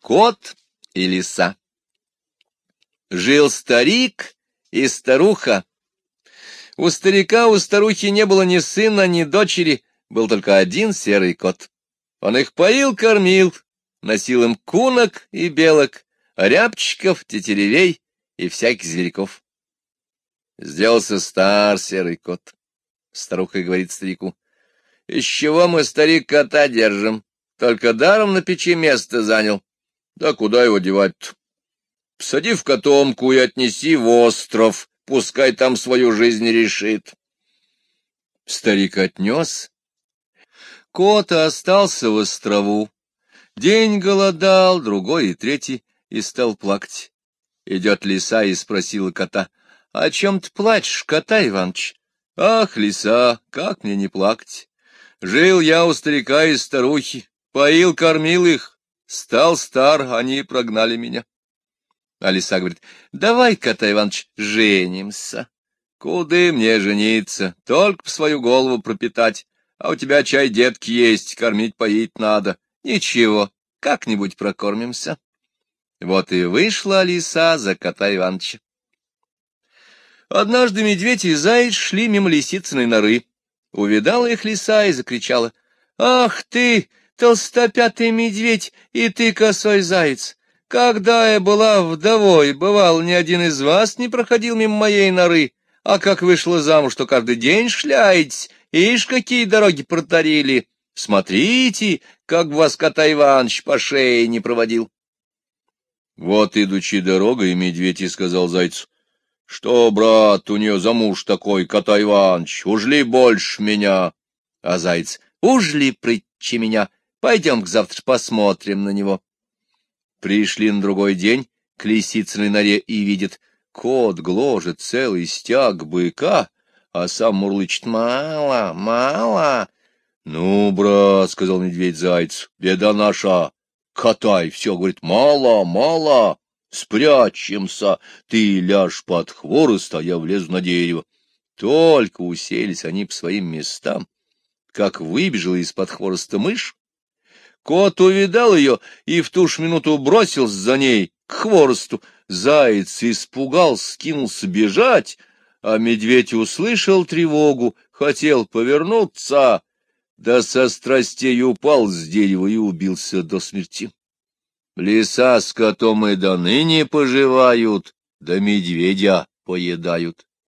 Кот и лиса. Жил старик и старуха. У старика, у старухи не было ни сына, ни дочери, был только один серый кот. Он их поил, кормил, носил им кунок и белок, рябчиков, тетеревей и всяких зверьков. Сделался стар серый кот. Старуха говорит старику, — Из чего мы, старик, кота держим? Только даром на печи место занял. Да куда его девать-то? Посади в котомку и отнеси в остров, пускай там свою жизнь решит. Старик отнес. Кот остался в острову. День голодал, другой и третий, и стал плакать. Идет лиса и спросила кота, — О чем ты плачешь, кота Иваныч? — Ах, лиса, как мне не плакать? Жил я у старика и старухи, поил, кормил их, стал стар, они прогнали меня. А лиса говорит, — Давай, кота Иваныч, женимся. Куды мне жениться? Только по свою голову пропитать. А у тебя чай детки есть, кормить, поить надо. Ничего, как-нибудь прокормимся. Вот и вышла лиса за кота Иваныча. Однажды медведь и заяц шли мимо лисицыной норы. Увидала их лиса и закричала. — Ах ты, толстопятый медведь, и ты косой заяц! Когда я была вдовой, бывал, ни один из вас не проходил мимо моей норы, а как вышла замуж, что каждый день шляетесь, ишь, какие дороги протарили! Смотрите, как вас кота Иваныч по шее не проводил. Вот, идучи дорогой, медведь и сказал зайцу, — Что, брат, у нее за муж такой, кота Иваныч, ужли больше меня? А заяц, — Ужли прытчи меня, пойдем к завтра посмотрим на него. Пришли на другой день к лисицыной норе и видят, кот гложет целый стяг быка, а сам мурлычет «мало, мало». «Ну, брат», — сказал медведь зайцу, — «беда наша, катай, все, говорит, мало, мало, спрячемся, ты ляжь под хворост, а я влезу на дерево». Только уселись они по своим местам, как выбежала из-под хвороста мышь, Кот увидал ее и в ту ж минуту бросился за ней к хворосту. Заяц испугался, скинулся бежать, а медведь услышал тревогу, хотел повернуться, да со страстей упал с дерева и убился до смерти. Лиса с котом и до ныне поживают, да медведя поедают.